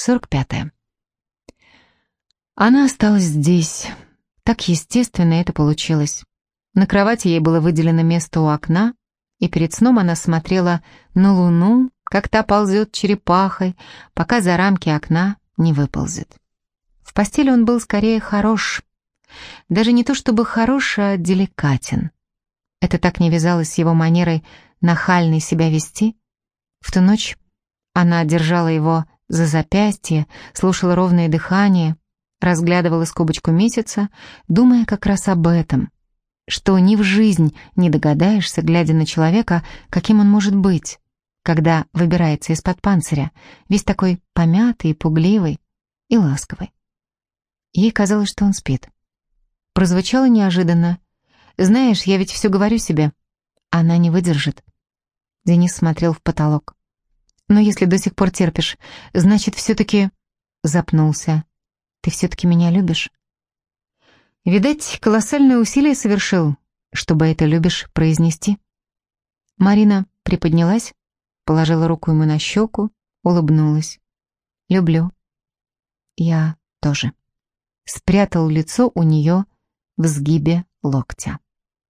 45. Она осталась здесь. Так естественно это получилось. На кровати ей было выделено место у окна, и перед сном она смотрела на луну, как та ползет черепахой, пока за рамки окна не выползет. В постели он был скорее хорош. Даже не то чтобы хорош, а деликатен. Это так не вязалось с его манерой нахальной себя вести. В ту ночь она держала его за запястье, слушала ровное дыхание, разглядывала скобочку месяца, думая как раз об этом, что ни в жизнь не догадаешься, глядя на человека, каким он может быть, когда выбирается из-под панциря, весь такой помятый, пугливый и ласковый. Ей казалось, что он спит. Прозвучало неожиданно. «Знаешь, я ведь все говорю себе. Она не выдержит». Денис смотрел в потолок. Но если до сих пор терпишь, значит, все-таки...» Запнулся. «Ты все-таки меня любишь?» Видать, колоссальное усилие совершил, чтобы это любишь произнести. Марина приподнялась, положила руку ему на щеку, улыбнулась. «Люблю». «Я тоже». Спрятал лицо у нее в сгибе локтя.